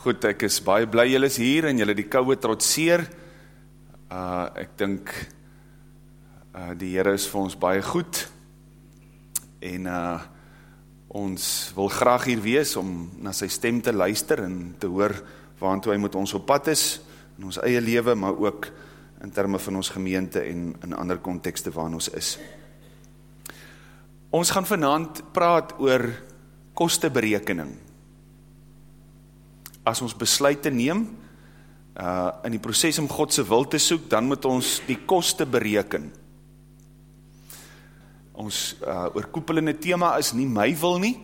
Goed, ek is baie bly julle is hier en julle die koue trotseer. Uh ek dink uh die Here is vir ons baie goed. En uh ons wil graag hier wees om na sy stem te luister en te hoor waartoe hy met ons op pad is in ons eie lewe, maar ook in terme van ons gemeente en in ander kontekste waarin ons is. Ons gaan vanaand praat oor kosteberekening as ons besluit te neem, uh, in die proces om Godse wil te soek, dan moet ons die koste bereken. Ons uh, oorkoepelende thema is nie my wil nie,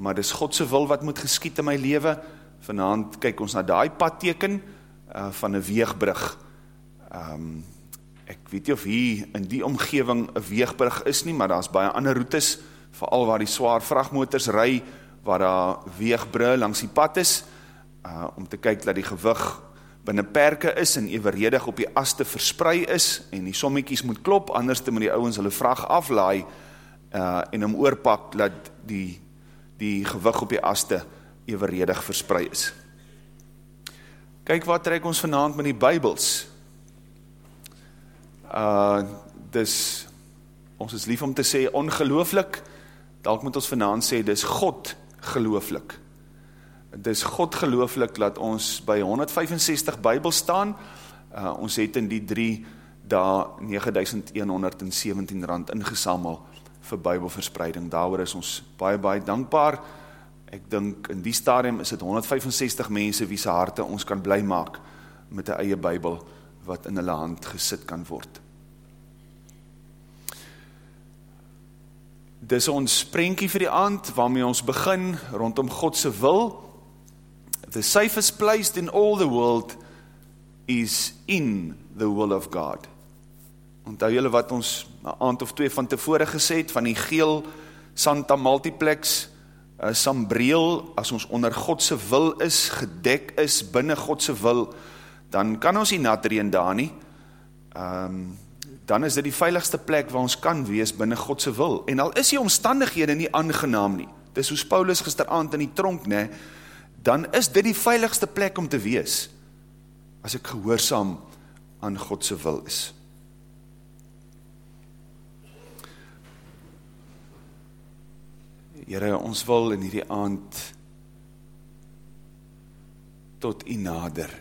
maar dis Godse wil wat moet geskiet in my leven. Vanavond kyk ons na die padteken uh, van een weegbrug. Um, ek weet nie of hier in die omgeving een weegbrug is nie, maar daar is baie ander routes, vooral waar die zwaar vrachtmotors ry, waar daar weegbrug langs die pad is, uh, om te kyk dat die gewig binnen perke is en evenredig op die as te versprei is en die sommiekies moet klop, anders te moet die ouwens hulle vraag aflaai uh, en om oorpak dat die, die gewig op die as te evenredig versprei is. Kyk wat trek ons vanavond met die bybels. Uh, dis, ons is lief om te sê ongelooflik, dalk moet ons vanavond sê, dis God gelooflik. Het is God gelooflik dat ons by 165 bybel staan. Uh, ons het in die drie daar 9117 rand ingesammel vir bybelverspreiding. Daarover is ons baie, baie dankbaar. Ek dink in die stadium is het 165 mense wie sy harte ons kan bly maak met die eie bybel wat in hulle hand gesit kan word. Dis ons sprenkie vir die aand waarmee ons begin rondom Godse wil the safest place in all the world is in the will of God. Onthou julle wat ons 'n aand of twee van tevore gesê het van die geel Santa Multiplex uh, sambreel as ons onder God se wil is, gedek is binne God se wil, dan kan ons nie nat reën daar nie. Ehm um, dan is dit die veiligste plek waar ons kan wees binne God se wil. En al is die omstandighede nie aangenaam nie. Dis soos Paulus gisteraand in die tronk, né? Dan is dit die veiligste plek om te wees, as ek gehoorzaam aan Godse wil is. Heere, ons wil in hierdie aand tot u nader.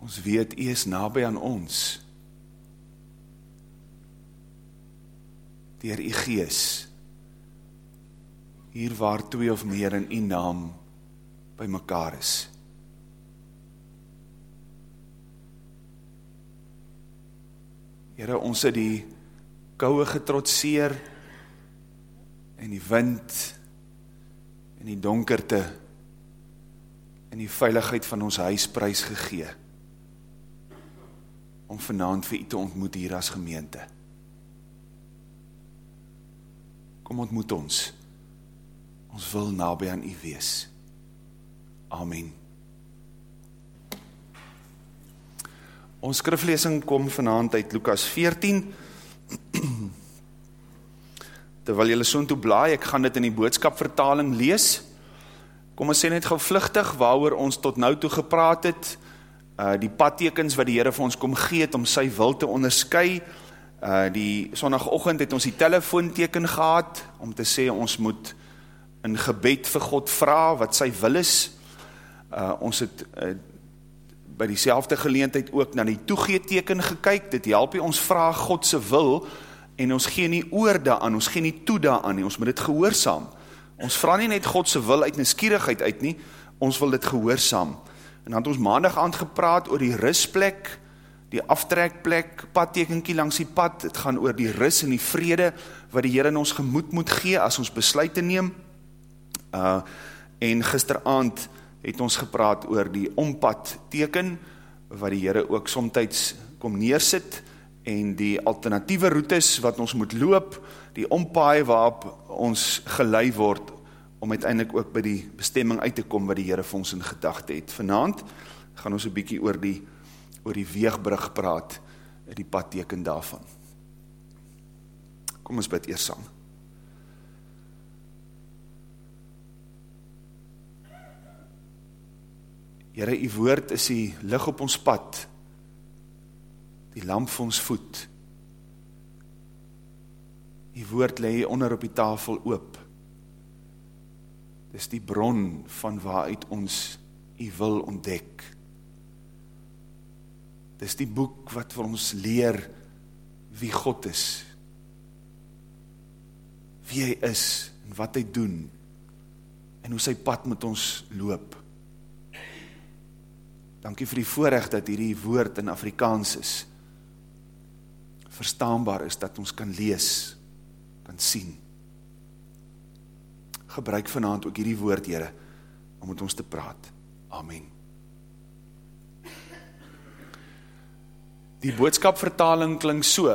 Ons weet, u is nabij aan ons. Dier die gees, hier waar twee of meer in die naam by mekaar is. Heren, ons het die kouwe getrotseer en die wind en die donkerte en die veiligheid van ons huisprys gegee om vanavond vir u te ontmoet hier as gemeente. Kom ontmoet ons. Ons wil nabij aan u wees. Amen. Ons skriflesing kom vanavond uit Lukas 14. Terwyl jylle soon toe blaai, ek gaan dit in die boodskapvertaling lees. Kom ons sê net gauw vluchtig, waar ons tot nou toe gepraat het, uh, die padtekens wat die Heere vir ons kom geet, om sy wil te onderskui, Uh, die sondagochtend het ons die telefoonteken gehad, om te sê ons moet in gebed vir God vraag wat sy wil is. Uh, ons het uh, by die selfde geleentheid ook na die toegeeteken gekyk, dit help jy ons vraag Godse wil, en ons gee nie oor daan, ons gee nie toe daan nie, ons moet dit gehoorzaam. Ons vraag nie net Godse wil uit neskierigheid uit nie, ons wil dit gehoorzaam. En dan het ons maandag aangepraat oor die rustplek, die aftrekplek, padtekenkie langs die pad, het gaan oor die ris en die vrede, wat die Heer in ons gemoed moet gee, as ons besluit te neem, uh, en gisteravond het ons gepraat oor die ompadteken, wat die Heer ook somtijds kom neersit, en die alternatieve routes wat ons moet loop, die ompaai waarop ons gelei word, om uiteindelik ook by die bestemming uit te kom, wat die Heer vir ons in gedachte het. Vanavond gaan ons een bykie oor die oor die weegbrug praat, is die pad teken daarvan. Kom ons bid eers saam. Here, u woord is die lig op ons pad. Die lamp vir ons voet. U woord lê hier onder op die tafel oop. Dis die bron van waaruit ons u wil ontdek. Dis die boek wat vir ons leer wie God is. Wie hy is en wat hy doen en hoe sy pad met ons loop. Dankie vir die voorreg dat hierdie woord in Afrikaans is. Verstaanbaar is dat ons kan lees, kan sien. Gebruik vanaand ook hierdie woord, Here, om met ons te praat. Amen. Die boodskapvertaling klink so.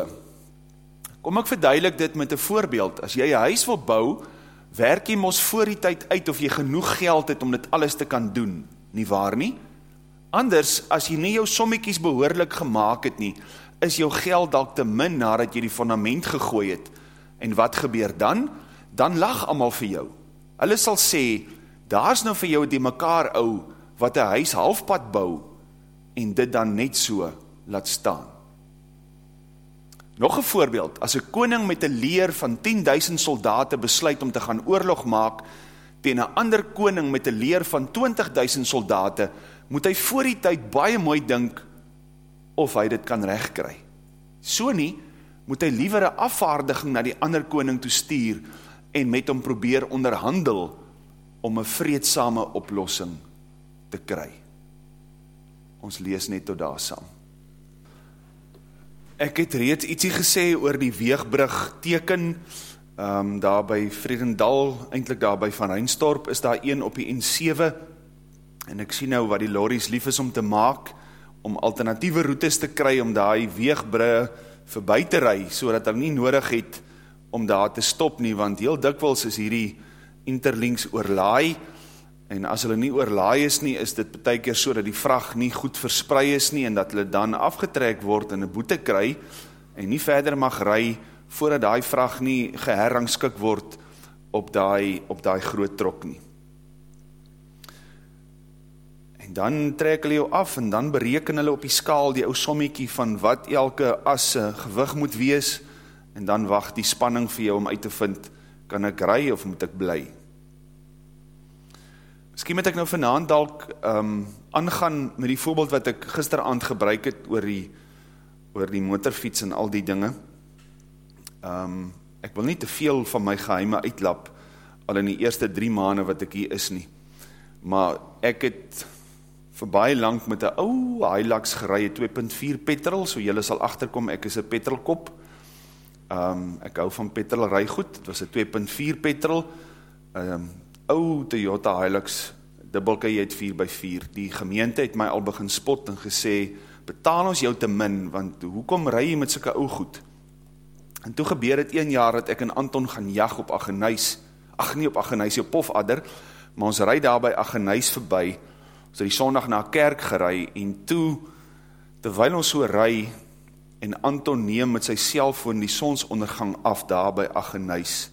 Kom ek verduidelik dit met 'n voorbeeld. As jy 'n huis wil bou, werk jy mos voor die tyd uit of jy genoeg geld het om dit alles te kan doen, nie waar nie? Anders as jy nie jou sommetjies behoorlik gemaak het nie, is jou geld dalk te min nadat jy die fondament gegooi het. En wat gebeur dan? Dan lag almal vir jou. Hulle sal sê, daar's nou vir jou die mekaar ou wat 'n huis halfpad bou en dit dan net so laat staan. Nog 'n voorbeeld, as 'n koning met 'n leer van 10000 soldate besluit om te gaan oorlog maak teen 'n ander koning met 'n leer van 20000 soldate, moet hy voor die tyd baie mooi dink of hy dit kan regkry. So nie, moet hy liewer 'n afvaardiging na die ander koning toe stuur en met hom probeer onderhandel om 'n vredesame oplossing te kry. Ons lees net tot daar saam. Ek het reeds ietsie gesê oor die weegbrug teken, um, daar by Vredendal, eindelijk daar by Van Rijnstorp, is daar een op die N7, en ek sien nou wat die lorries lief is om te maak, om alternatieve routes te kry, om daar die weegbrug voorbij te rij, so dat hy nie nodig het om daar te stop nie, want heel dikwels is hierdie interlinks oorlaai, En as hulle nie oorlaai is nie, is dit baie keer so dat die vrag nie goed versprei is nie en dat hulle dan afgetrek word en 'n boete kry en nie verder mag ry voordat daai vrag nie geherrangskik word op daai op daai groot trok nie. En dan trek hulle jou af en dan bereken hulle op die skaal die ou sommetjie van wat elke as se gewig moet wees en dan wag die spanning vir jou om uit te vind kan ek ry of moet ek bly? Miskien moet ek nou vanaand dalk ehm um, aangaan met die voorbeeld wat ek gisteraand gebruik het oor die oor die motorfiets en al die dinge. Ehm um, ek wil nie te veel van my geheime uitlap al in die eerste 3 maande wat ek hier is nie. Maar ek het vir baie lank met 'n ou Hilux gery, 2.4 petrol, so julle sal agterkom ek is 'n petrolkop. Ehm um, ek hou van petrol ry goed. Dit was 'n 2.4 petrol. Ehm um, ou Toyota Hilux dubbelke jy het 4 by 4 die gemeente het my al begin spot en gesê betaal ons jou te min want hoekom ry jy met sulke ou goed? En toe gebeur het 1 jaar dat ek in Anton gaan jag op Aggeneys. Ag nie op Aggeneys op Pofadder. Maar ons ry daar by Aggeneys verby. Ons het die sondag na kerk gery en toe terwyl ons so ry en Anton neem met sy selfoon die sonsondergang af daar by Aggeneys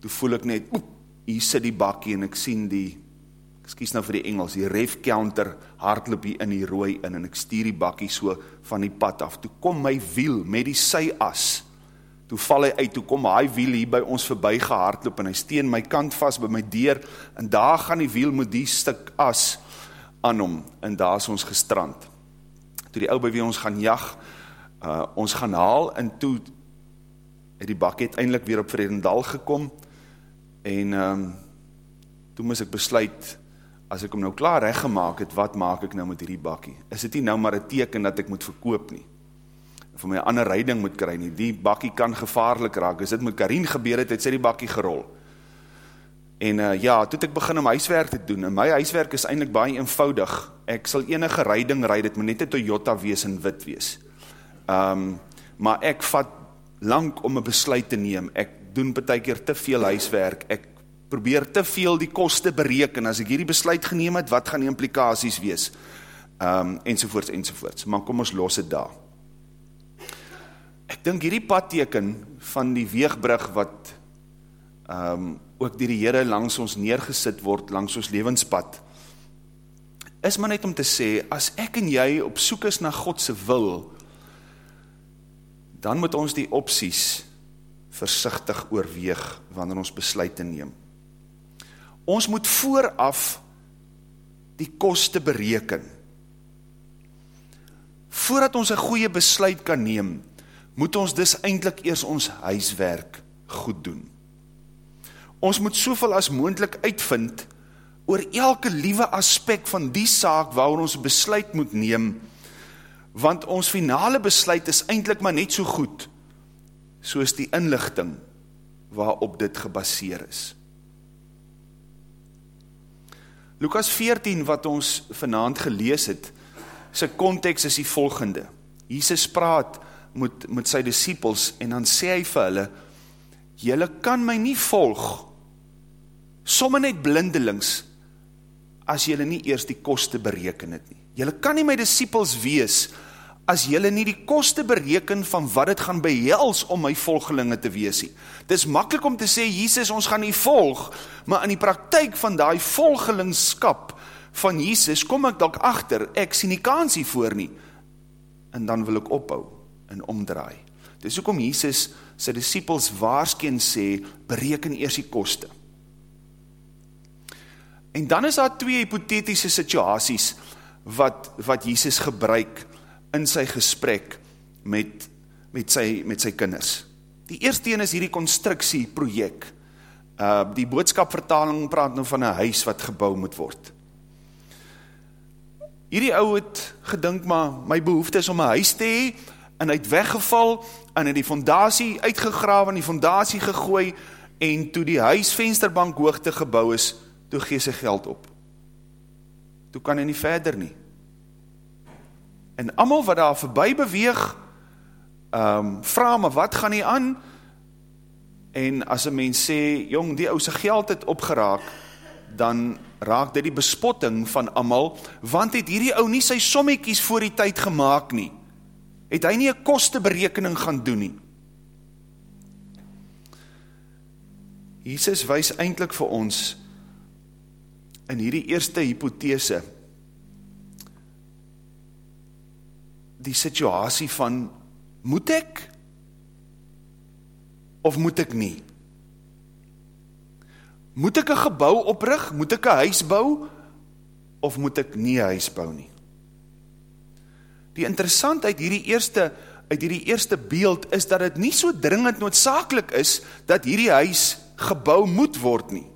toe voel ek net oep hier sit die bakkie en ek sien die, excuse nou vir die Engels, die ref counter hardloop hier in die rooi in en ek stuur die bakkie so van die pad af. Toe kom my wiel met die sy as, toe val hy uit, toe kom hy wiel hier by ons voorbij gehardloop en hy steen my kant vast by my deur en daar gaan die wiel met die stuk as aan hom en daar is ons gestrand. Toe die ou by wie ons gaan jag, uh, ons gaan haal en toe het die bakkie uiteindelik weer op Vredendal gekom En um, toe moes ek besluit, as ek hom nou klaar reggemaak het, wat maak ek nou met hierdie bakkie? Is dit nie nou maar een teken dat ek moet verkoop nie? Of my ander reiding moet kry nie? Die bakkie kan gevaarlik raak. As dit met Karin gebeur het, het sy die bakkie gerol. En uh, ja, toe het ek begin om huiswerk te doen. En my huiswerk is eindelijk baie eenvoudig. Ek sal enige reiding rijd, het moet net een Toyota wees en wit wees. Um, maar ek vat lang om een besluit te neem. Ek doen betekeer te veel huiswerk, ek probeer te veel die koste bereken, as ek hierdie besluit geneem het, wat gaan die implikaties wees, um, enzovoorts, enzovoorts, maar kom ons los het daar. Ek dink hierdie padteken van die weegbrug wat um, ook die die Heere langs ons neergesit word, langs ons levenspad, is maar net om te sê, as ek en jy op soek is na Godse wil, dan moet ons die opties versichtig oorweeg wanneer ons besluit te neem. Ons moet vooraf die koste bereken. Voordat ons een goeie besluit kan neem, moet ons dus eindelijk eers ons huiswerk goed doen. Ons moet soveel as moendlik uitvind oor elke liewe aspek van die saak waar ons besluit moet neem, want ons finale besluit is eindelijk maar net so goed, soos die inlichting waarop dit gebaseer is. Lukas 14 wat ons vanavond gelees het, sy context is die volgende. Jesus praat met, met sy disciples en dan sê hy vir hulle, Julle kan my nie volg, somme net blindelings, as julle nie eers die koste bereken het nie. Julle kan nie my disciples wees, as julle nie die koste bereken van wat het gaan behels om my volgelinge te wees. Dit is makkelijk om te sê, Jesus, ons gaan nie volg, maar in die praktijk van die volgelingskap van Jesus, kom ek dalk achter, ek sien die kans hiervoor nie, en dan wil ek ophou en omdraai. Dit is ook om Jesus sy disciples waarskeen sê, bereken eers die koste. En dan is daar twee hypothetische situaties wat, wat Jesus gebruik in sy gesprek met, met, sy, met sy kinders. Die eerste een is hierdie constructie project. Uh, die boodskapvertaling praat nou van een huis wat gebouw moet word. Hierdie ou het gedink, maar my behoefte is om een huis te hee, en hy het weggeval, en in die fondatie uitgegrawe, en die fondatie gegooi, en toe die huis vensterbank hoogte gebouw is, toe gee sy geld op. Toe kan hy nie verder nie. En amal wat daar voorbij beweeg, um, vraag maar wat gaan hy aan? En as een mens sê, jong, die ou sy geld het opgeraak, dan raak dit die bespotting van amal, want het hierdie ou nie sy sommiekies voor die tyd gemaakt nie. Het hy nie een kosteberekening gaan doen nie. Jesus wys eindelijk vir ons, in hierdie eerste hypothese die situasie van moet ek of moet ek nie? Moet ek 'n gebou oprig? Moet ek 'n huis bou of moet ek nie 'n huis bou nie? Die interessant uit hierdie eerste uit hierdie eerste beeld is dat dit nie so dringend noodsaaklik is dat hierdie huis gebou moet word nie.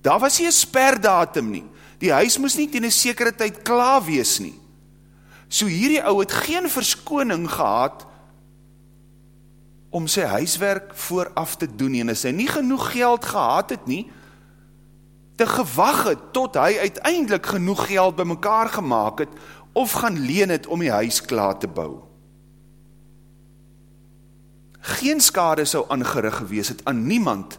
Daar was nie een sperdatum nie. Die huis moes nie ten een sekere tyd klaar wees nie. So hierdie ou het geen verskoning gehad om sy huiswerk vooraf te doen en as hy nie genoeg geld gehad het nie, te gewag het tot hy uiteindelik genoeg geld by mekaar gemaakt het of gaan leen het om die huis klaar te bou. Geen skade sou aangerig gewees het aan niemand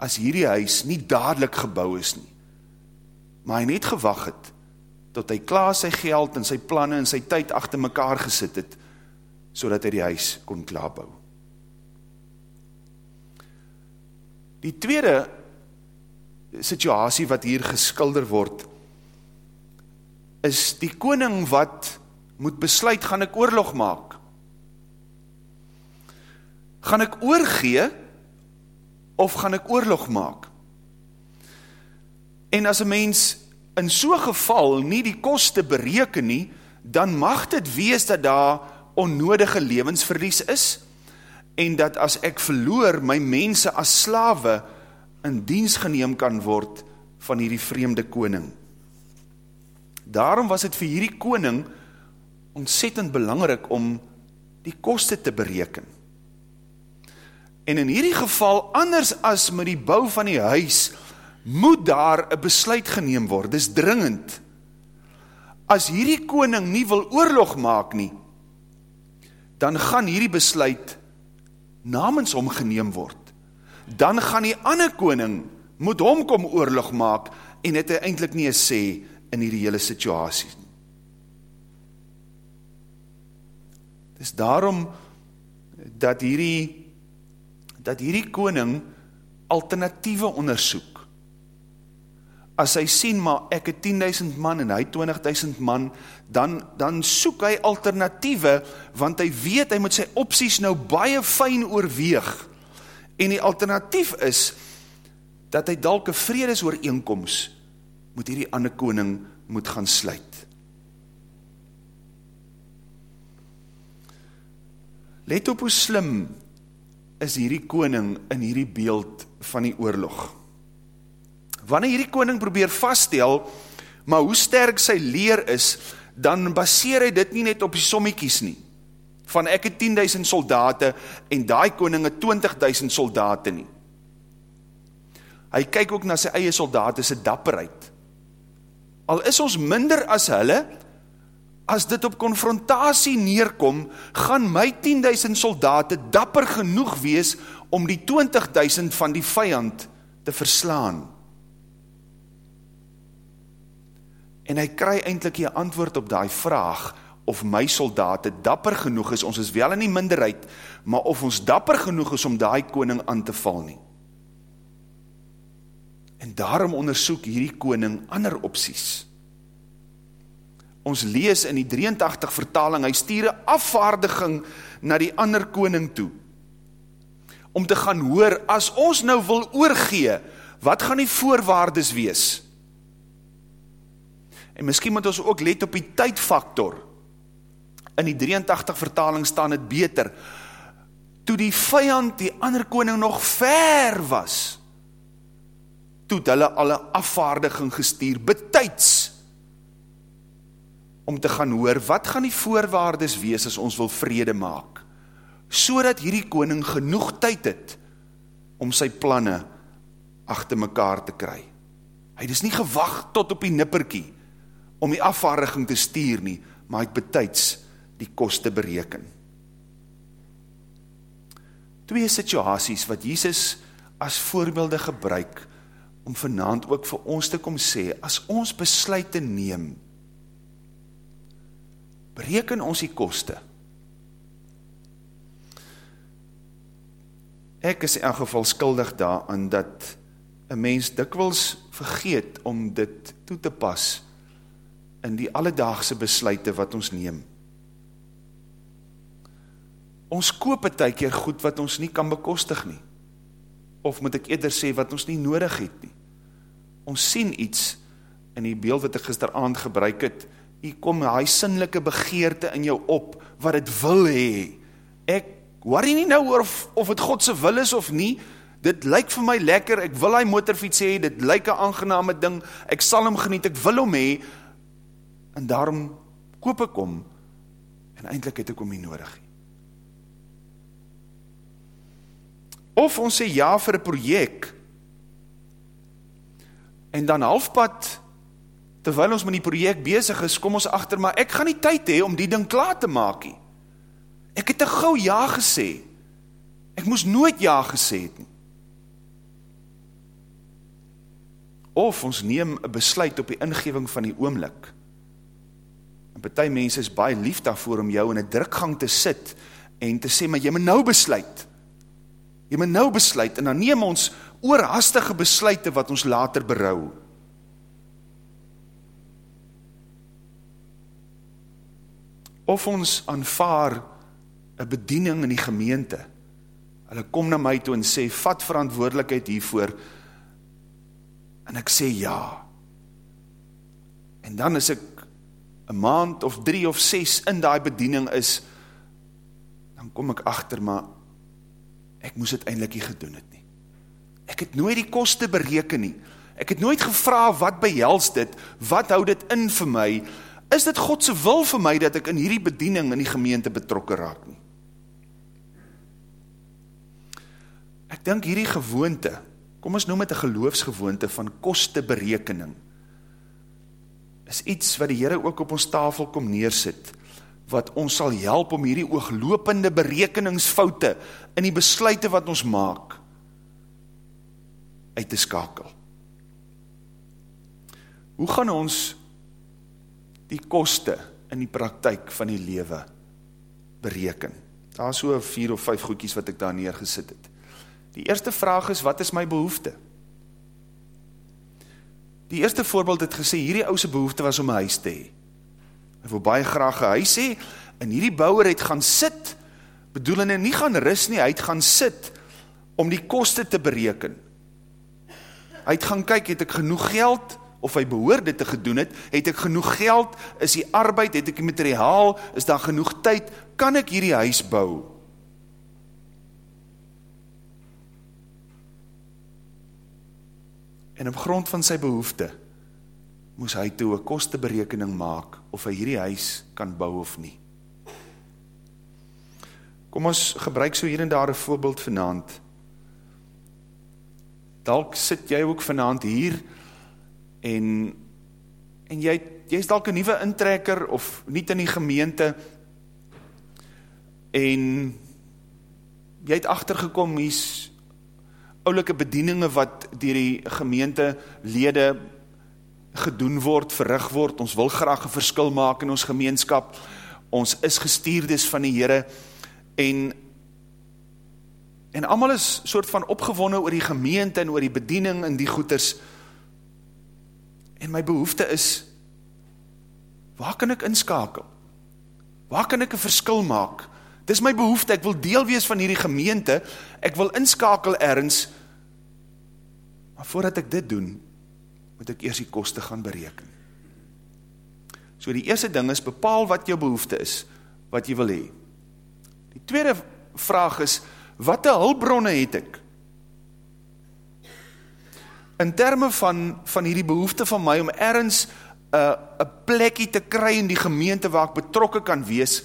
as hierdie huis nie dadelik gebouw is nie. Maar hy net gewag het, tot hy klaar sy geld en sy planne en sy tyd achter mekaar gesit het, so hy die huis kon klaarbouw. Die tweede situasie wat hier geskilder word, is die koning wat moet besluit, gaan ek oorlog maak? Gaan ek oorgee, of gaan ek oorlog maak? En as een mens in so geval nie die koste bereken nie, dan mag dit wees dat daar onnodige levensverlies is, en dat as ek verloor my mense as slawe in diens geneem kan word van hierdie vreemde koning. Daarom was het vir hierdie koning ontzettend belangrik om die koste te bereken. En in hierdie geval, anders as met die bou van die huis, moet daar een besluit geneem word, dis dringend. As hierdie koning nie wil oorlog maak nie, dan gaan hierdie besluit namens hom geneem word. Dan gaan die ander koning moet hom kom oorlog maak en het hy eindelijk nie een sê in hierdie hele situasie. Dis daarom dat hierdie dat hierdie koning alternatieve onderzoek. As hy sien, maar ek het 10.000 man en hy 20.000 man, dan, dan soek hy alternatieve, want hy weet, hy moet sy opties nou baie fijn oorweeg. En die alternatief is, dat hy dalke vredes ooreenkomst, moet hierdie ander koning moet gaan sluit. Let op hoe slim is hierdie koning in hierdie beeld van die oorlog. Wanneer hierdie koning probeer vaststel, maar hoe sterk sy leer is, dan baseer hy dit nie net op die sommiekies nie. Van ek het 10.000 soldate en daai koning het 20.000 soldate nie. Hy kyk ook na sy eie soldate se dapperheid. Al is ons minder as hulle, as dit op konfrontatie neerkom, gaan my 10.000 soldate dapper genoeg wees om die 20.000 van die vijand te verslaan. En hy kry eindelijk die antwoord op die vraag, of my soldate dapper genoeg is, ons is wel in die minderheid, maar of ons dapper genoeg is om die koning aan te val nie. En daarom onderzoek hierdie koning ander opties ons lees in die 83 vertaling, hy stuur een afvaardiging na die ander koning toe, om te gaan hoor, as ons nou wil oorgee, wat gaan die voorwaardes wees? En miskien moet ons ook let op die tydfaktor, in die 83 vertaling staan het beter, toe die vijand, die ander koning nog ver was, toe het hulle alle afvaardiging gestuur, betijds, om te gaan hoor, wat gaan die voorwaardes wees as ons wil vrede maak, so dat hierdie koning genoeg tyd het, om sy planne achter mekaar te kry. Hy het is nie gewacht tot op die nipperkie, om die afvaardiging te stuur nie, maar het betijds die koste bereken. Twee situaties wat Jesus as voorbeelde gebruik, om vanavond ook vir ons te kom sê, as ons besluit te neem, bereken ons die koste. Ek is in elk geval skuldig daaraan dat een mens dikwels vergeet om dit toe te pas in die alledaagse besluite wat ons neem. Ons koop het ty keer goed wat ons nie kan bekostig nie. Of moet ek eerder sê wat ons nie nodig het nie. Ons sien iets in die beeld wat ek gisteravond gebruik het, hier kom hy sinnelike begeerte in jou op, wat het wil hee. Ek worry nie nou oor of, of het Godse wil is of nie, dit lyk vir my lekker, ek wil hy motorfiets hee, dit lyk een aangename ding, ek sal hom geniet, ek wil hom hee, en daarom koop ek hom, en eindelijk het ek hom nie nodig hee. Of ons sê ja vir een project, en dan halfpad terwyl ons met die project bezig is, kom ons achter, maar ek gaan nie tyd hee om die ding klaar te maak nie. Ek het te gauw ja gesê. Ek moes nooit ja gesê het nie. Of ons neem een besluit op die ingeving van die oomlik. En betie mense is baie lief daarvoor om jou in een drukgang te sit en te sê, maar jy moet nou besluit. Jy moet nou besluit en dan neem ons oorhastige besluite wat ons later berouw. of ons aanvaar een bediening in die gemeente. Hulle kom na my toe en sê, vat verantwoordelikheid hiervoor, en ek sê ja. En dan is ek een maand of drie of ses in die bediening is, dan kom ek achter, maar ek moes het eindelijk nie gedoen het nie. Ek het nooit die koste bereken nie. Ek het nooit gevra wat behels dit, wat hou dit in vir my, is dit Godse wil vir my dat ek in hierdie bediening in die gemeente betrokken raak nie? Ek denk hierdie gewoonte, kom ons noem het een geloofsgewoonte van kosteberekening, is iets wat die Heere ook op ons tafel kom neersit, wat ons sal help om hierdie ooglopende berekeningsfoute in die besluite wat ons maak, uit te skakel. Hoe gaan ons die koste in die praktijk van die lewe bereken. Daar is so vier of vijf goedkies wat ek daar neergesit het. Die eerste vraag is, wat is my behoefte? Die eerste voorbeeld het gesê, hierdie ouse behoefte was om een huis te hee. Hy wil baie graag een huis hee, en hierdie bouwer het gaan sit, bedoel en nie gaan ris nie, hy het gaan sit, om die koste te bereken. Hy het gaan kyk, het ek genoeg geld, of hy behoor dit te gedoen het, het ek genoeg geld, is die arbeid, het ek die materiaal, is daar genoeg tyd, kan ek hierdie huis bou? En op grond van sy behoefte, moes hy toe een kosteberekening maak, of hy hierdie huis kan bou of nie. Kom ons gebruik so hier en daar een voorbeeld vanavond. Dalk sit jy ook vanavond hier, en, en jy, jy is dalk een nieuwe intrekker, of niet in die gemeente, en jy het achtergekom, hier oulike bedieninge wat dier die gemeente lede gedoen word, verrig word, ons wil graag een verskil maak in ons gemeenskap, ons is gestuurdes van die Heere, en en allemaal is soort van opgewonne oor die gemeente en oor die bediening en die goeders, en my behoefte is, waar kan ek inskakel? Waar kan ek een verskil maak? Dis my behoefte, ek wil deel wees van hierdie gemeente, ek wil inskakel ergens, maar voordat ek dit doen, moet ek eers die koste gaan bereken. So die eerste ding is, bepaal wat jou behoefte is, wat jy wil hee. Die tweede vraag is, wat die hulbronne het ek? In termen van, van hierdie behoefte van my, om ergens uh, een plekkie te kry in die gemeente waar ek betrokken kan wees,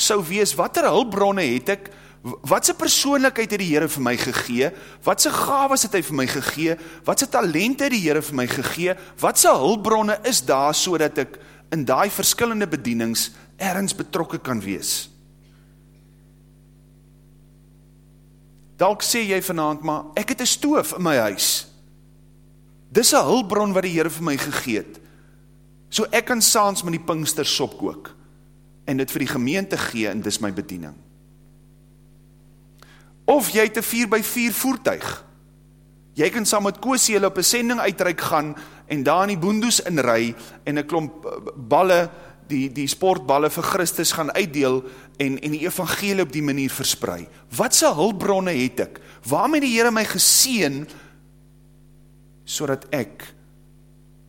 sou wees, wat er hulbronne het ek, wat sy persoonlijkheid het die Heere vir my gegee, wat sy gaves het hy vir my gegee, wat sy talente het die Heere vir my gegee, wat sy hulbronne is daar, so dat ek in die verskillende bedienings ergens betrokken kan wees. Dalk sê jy vanavond, maar ek het een stoof in my huis. Dis een hulbron wat die Heere vir my gegeet. So ek kan saans met die pinkster sop kook en dit vir die gemeente gee en dis my bediening of jy het een 4 by 4 voertuig. Jy kan saam met Koosie op een sending uitreik gaan en daar in die boendoes inrui en een klomp eh, balle, die, die sportballe vir Christus gaan uitdeel en, en die evangelie op die manier versprei. Wat sy hulbronne het ek? Waarom het die Heere my geseen so ek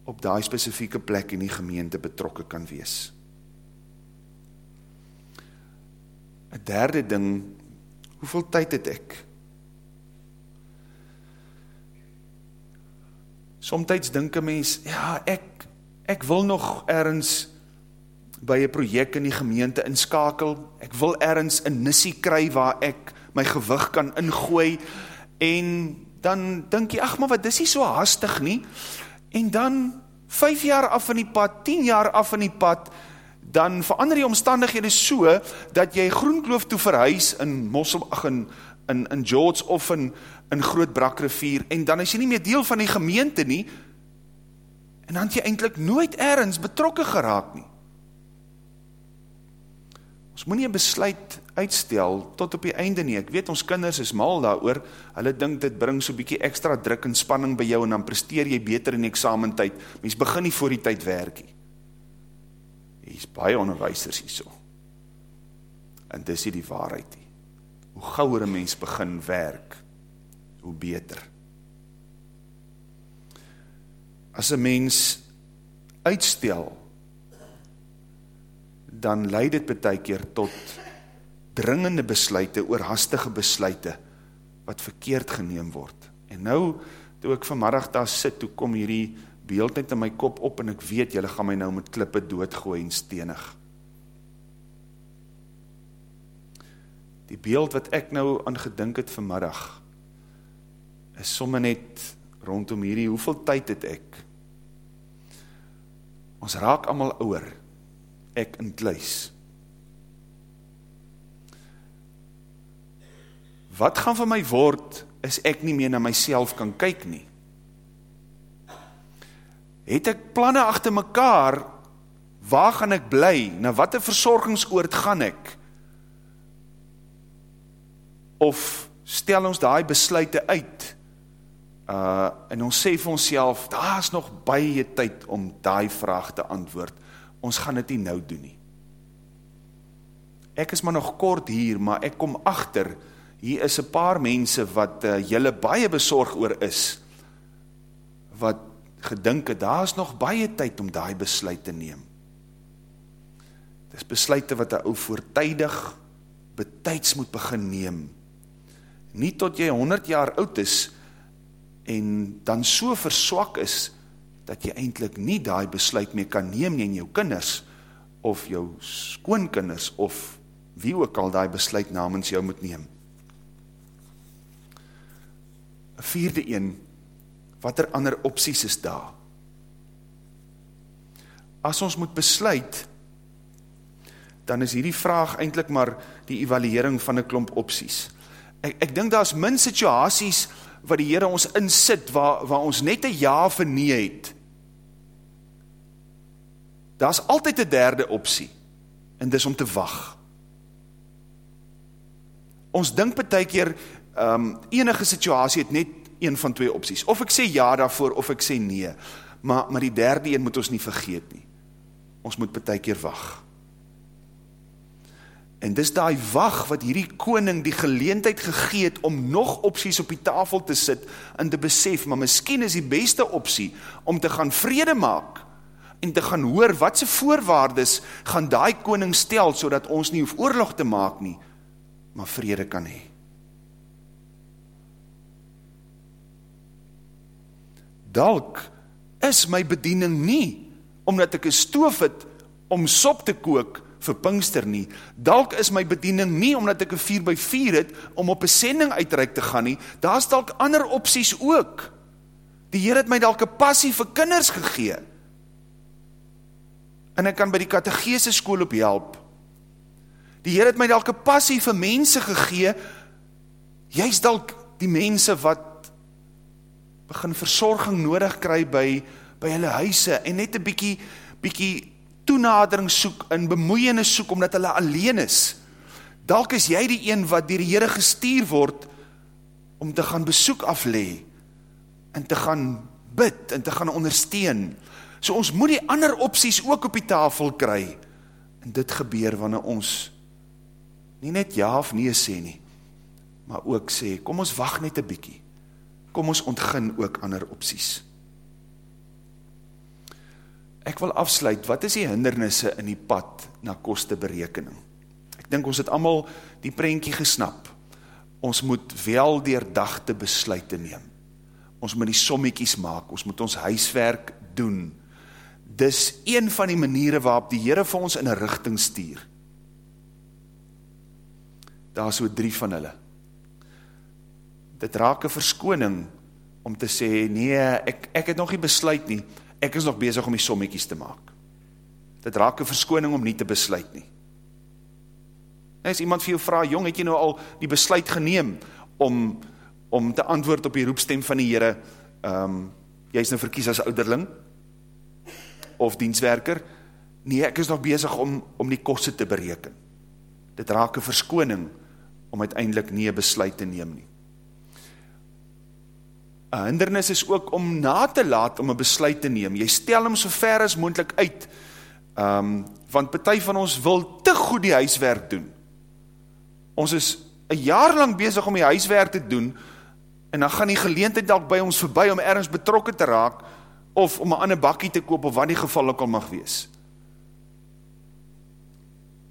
op die specifieke plek in die gemeente betrokken kan wees? Een derde ding Hoeveel tyd het ek? Somtyds dink 'n mens, ja, ek ek wil nog ergens by 'n projek in die gemeente inskakel. Ek wil ergens 'n nissie kry waar ek my gewig kan ingooi en dan dink jy, ag, maar wat dis nie so haastig nie. En dan 5 jaar af in die pad, 10 jaar af in die pad, dan verander die omstandighede so, dat jy groenkloof toe verhuis in Mossel, ach, in, in, in George of in, in Groot Brakrivier, en dan is jy nie meer deel van die gemeente nie, en dan het jy eindelijk nooit ergens betrokken geraak nie. Ons moet nie een besluit uitstel tot op die einde nie. Ek weet ons kinders is mal daar oor, hulle dink dit bring so bykie extra druk en spanning by jou en dan presteer jy beter in die examentyd. Mens begin nie voor die tyd werkie is baie onderwijsers hier so. En dis hier die waarheid nie. Hoe gauwer een mens begin werk, hoe beter. As een mens uitstel, dan leid dit betekeer tot dringende besluite, oorhastige besluite, wat verkeerd geneem word. En nou, toe ek vanmiddag daar sit, toe kom hierdie beeld net in my kop op en ek weet julle gaan my nou met klippe doodgooi en stenig. Die beeld wat ek nou aan gedink het vanmiddag is somme net rondom hierdie, hoeveel tyd het ek? Ons raak allemaal ouwer, ek in kluis. Wat gaan van my word, is ek nie meer na myself kan kyk nie? Het ek planne achter mekaar, waar gaan ek bly, na wat een verzorgingsoord gaan ek, of stel ons die besluite uit, uh, en ons sê vir onsself, daar is nog baie tyd om die vraag te antwoord, ons gaan het nie nou doen nie. Ek is maar nog kort hier, maar ek kom achter, hier is een paar mense wat uh, jylle baie bezorg oor is, wat gedink het, daar is nog baie tyd om die besluit te neem. Dit is besluite wat hy ou voortijdig betijds moet begin neem. Nie tot jy 100 jaar oud is en dan so verswak is dat jy eintlik nie daai besluit meer kan neem nie in jou kinders of jou skoonkinders of wie ook al daai besluit namens jou moet neem. Vierde een, watter ander opsies is daar? As ons moet besluit dan is hierdie vraag eintlik maar die evaluering van 'n klomp opsies. Ek ek dink daar's min situasies wat die Here ons insit waar waar ons net 'n ja of nee het. Daar's altyd 'n derde opsie en dis om te wag. Ons dink keer ehm um, enige situasie het net een van twee opsies. Of ek sê ja daarvoor of ek sê nee. Maar maar die derde een moet ons nie vergeet nie. Ons moet baie keer wag. En dis daai wag wat hierdie koning die geleentheid gegee het om nog opsies op die tafel te sit en te besef, maar miskien is die beste opsie om te gaan vrede maak en te gaan hoor wat se voorwaardes gaan daai koning stel sodat ons nie hoef oorlog te maak nie, maar vrede kan hê. Dalk is my bediening nie omdat ek 'n stoof het om sop te kook vir Pinkster nie. Dalk is my bediening nie omdat ek 'n 4 by 4 het om op 'n sending uitreik te gaan nie. Daar's dalk ander opsies ook. Die Here het my dalk 'n passie vir kinders gegee. En ek kan by die katedrese skool op help. Die Here het my dalk 'n passie vir mense gegee. Jy's dalk die mense wat begin versorging nodig kry by by hulle huise en net 'n bietjie bietjie toenadering soek en bemoeienis soek omdat hulle alleen is. Dalk is jy die een wat deur die Here gestuur word om te gaan besoek aflê en te gaan bid en te gaan ondersteun. So ons moet die ander opsies ook op die tafel kry. En dit gebeur wanneer ons nie net ja of nee sê nie, maar ook sê kom ons wag net 'n bietjie. Kom ons ontgin ook ander opsies. Ek wil afsluit, wat is die hindernisse in die pad na kosteberekening? Ek dink ons het allemaal die prentjie gesnap. Ons moet wel deurdagte besluite neem. Ons moet die sommiekies maak, ons moet ons huiswerk doen. Dis een van die maniere waarop die Heere vir ons in een richting stuur. Daar is so drie van hulle. Dit raak een verskoning om te sê, nee, ek, ek het nog nie besluit nie, ek is nog bezig om die sommetjies te maak. Dit raak een verskoning om nie te besluit nie. As iemand vir jou vraag, jong, het jy nou al die besluit geneem om, om te antwoord op die roepstem van die Heere, um, jy is nou verkies as ouderling, of dienswerker, nee, ek is nog bezig om, om die koste te bereken. Dit raak een verskoning om uiteindelik nie een besluit te neem nie. Een hindernis is ook om na te laat om een besluit te neem. Jy stel hem so ver as moendlik uit, um, want partij van ons wil te goed die huiswerk doen. Ons is een jaar lang bezig om die huiswerk te doen, en dan gaan die geleentheid dalk by ons voorbij om ergens betrokken te raak, of om een ander bakkie te koop, of wat die geval ook al mag wees.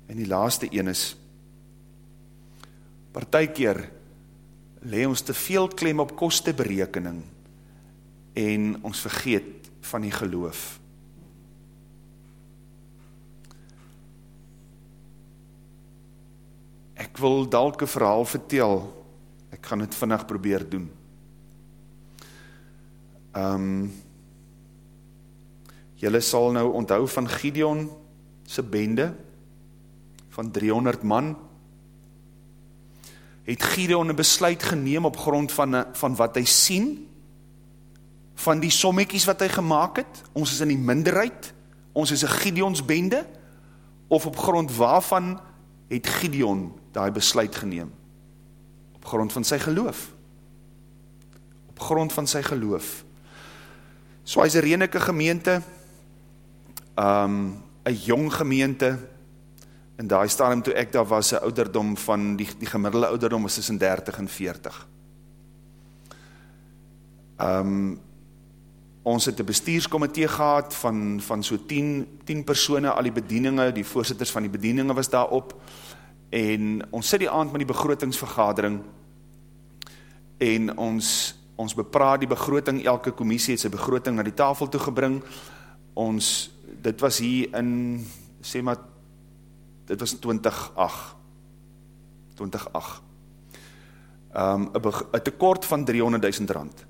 En die laaste een is, partijkeer, le ons te veel klem op kosteberekening en ons vergeet van die geloof. Ek wil dalk 'n verhaal vertel. Ek gaan dit vinnig probeer doen. Um, Julle sal nou onthou van Gideon se bende van 300 man het Gideon een besluit geneem op grond van, van wat hy sien, van die sommekies wat hy gemaakt het, ons is in die minderheid, ons is een Gideons bende, of op grond waarvan het Gideon die besluit geneem? Op grond van sy geloof. Op grond van sy geloof. So hy's 'n renike gemeente, um 'n jong gemeente. In daai stadium toe ek daar was, se ouderdom van die die gemiddelde ouderdom was tussen 30 en 40. Um ons het 'n bestuurskomitee gehad van van so 10 10 persone, al die bedieninge, die voorsitters van die bedieninge was daarop. En ons sit die aand met die begrotingsvergadering en ons ons bepraat die begroting, elke kommissie het sy begroting na die tafel toe gebring. Ons dit was hier in sê maar dit was 2008. 2008. Um 'n tekort van 300 000 rand.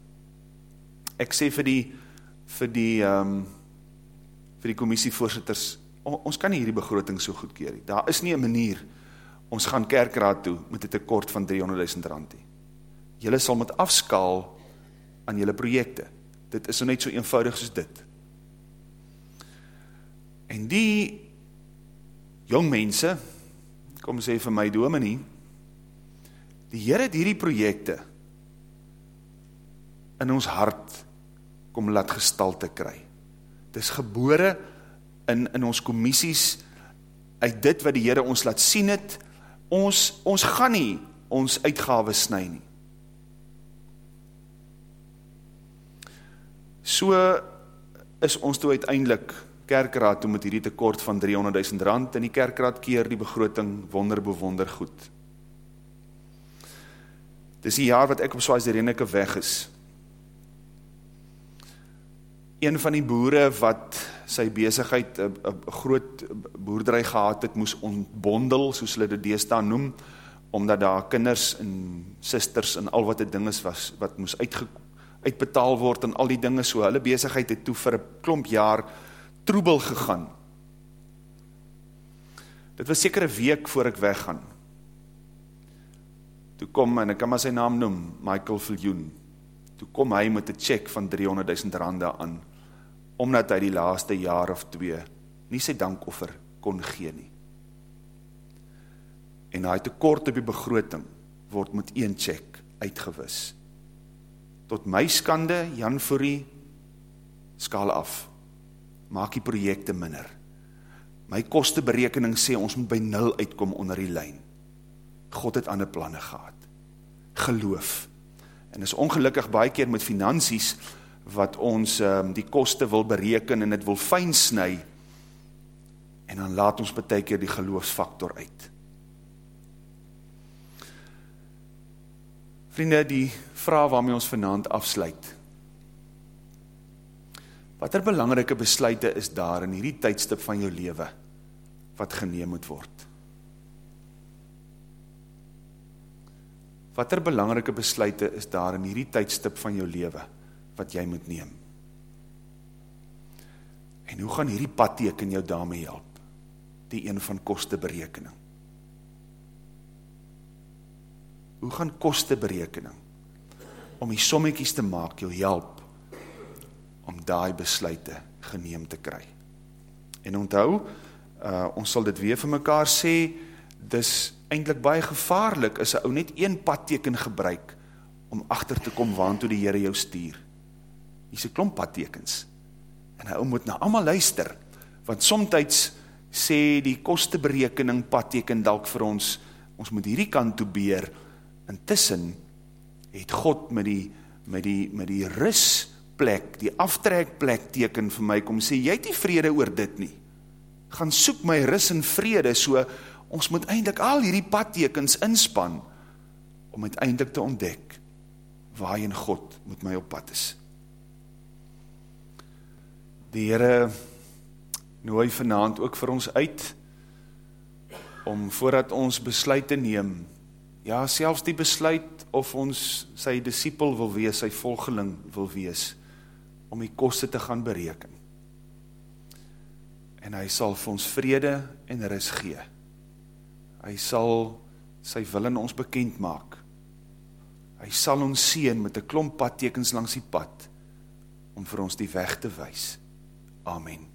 Ek sê vir die vir die um, vir die kommissievoorsitters, ons kan nie hierdie begroting so goedkeer nie. Daar is nie 'n manier ons gaan kerkraad toe met 'n tekort van 300 000 rand nie. Julle sal moet afskaal aan julle projekte. Dit is so net so eenvoudig soos dit. En die jong mense kom sê vir my dominee, die Here het hierdie projekte in ons hart kom laat gestalte kry. Dit is gebore in, in ons commissies uit dit wat die Heere ons laat sien het, ons, ons gaan nie ons uitgawe snu nie. So is ons toe uiteindelik kerkraad toe met hierdie tekort van 300.000 rand en die kerkraad keer die begroting wonder bewonder goed. Dis die jaar wat ek op Swaas die Reneke weg is een van die boere wat sy bezigheid, een groot boerderij gehad het, moes ontbondel, soos hulle dit deesdaan noem, omdat daar kinders en sisters en al wat die dinges was, wat moes uitge, uitbetaal word en al die dinge so, hulle bezigheid het toe vir een klomp jaar troebel gegaan. Dit was seker een week voor ek weggaan. Toe kom, en ek kan maar sy naam noem, Michael Viljoen, toe kom hy met een check van 300.000 rande aan, omdat hy die laaste jaar of twee nie sy dankoffer kon gee nie. En hy tekort op die begroting word met een check uitgewis. Tot my skande, Jan Fourie, skaal af, maak die projekte minder. My kosteberekening sê ons moet by nul uitkom onder die lijn. God het ander planne gehad. Geloof. En is ongelukkig baie keer met finansies, wat ons um, die koste wil bereken en het wil fijn snu en dan laat ons betek hier die geloofsfaktor uit. Vriende, die vraag waarmee ons vanavond afsluit. Wat er belangrike besluite is daar in hierdie tydstip van jou leven wat geneem moet word? Wat er belangrike besluite is daar in hierdie tydstip van jou leven wat jy moet neem. En hoe gaan hierdie padteken jou daarmee help? Die een van kosteberekening. Hoe gaan kosteberekening om die sommetjies te maak jou help om daai besluite geneem te kry? En onthou, uh, ons sal dit weer vir mekaar sê, dis eintlik baie gevaarlik as 'n ou net een padteken gebruik om agter te kom waartoe die Here jou stuur. Hier is een klomp padtekens, en hy moet na allemaal luister, want somtijds sê die kosteberekening padteken dalk vir ons, ons moet hierdie kant toe beer, intussen het God met die, met die, met die rusplek, die aftrekplek teken vir my, kom sê, jy het die vrede oor dit nie, gaan soek my rus en vrede, so ons moet eindelijk al hierdie padtekens inspan, om uiteindelik te ontdek, waar in God moet my op pad is. Die Here nooi vanaand ook vir ons uit om voordat ons besluite neem, ja, selfs die besluit of ons sy disipel wil wees, sy volgeling wil wees, om die koste te gaan bereken. En hy sal vir ons vrede en ris gee. Hy sal sy wil in ons bekend maak. Hy sal ons sien met 'n klomp padtekens langs die pad om vir ons die weg te wys. Amen.